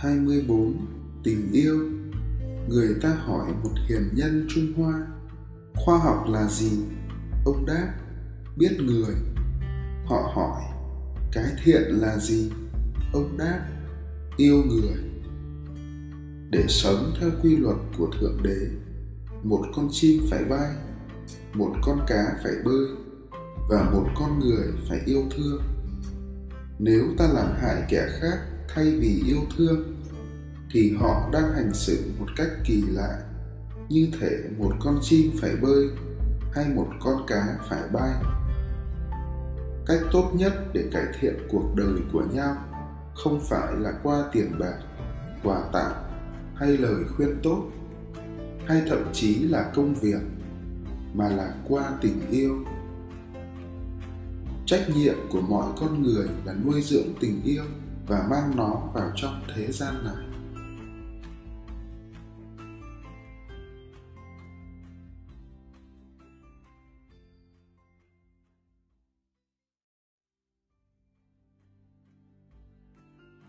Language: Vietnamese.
24 Tình yêu Người ta hỏi một hiền nhân Trung Hoa, Khoa học là gì? Ông đáp, Biết người Họ hỏi, Cái thiện là gì? Ông đáp, Yêu người Để sống theo quy luật của Thượng Đế, Một con chim phải bay, Một con cá phải bơi, Và một con người phải yêu thương Nếu ta làm hại kẻ khác thay vì yêu thương, thì họ đang hành xử một cách kỳ lạ, như thể một con chim phải bơi hay một con cá phải bay. Cách tốt nhất để cải thiện cuộc đời của nhau không phải là qua tiền bạc, quà tặng hay lời khuyên tốt, hay thậm chí là công việc, mà là qua tình yêu. Trách nhiệm của mọi con người là nuôi dưỡng tình yêu và mang nó vào trong thế gian này.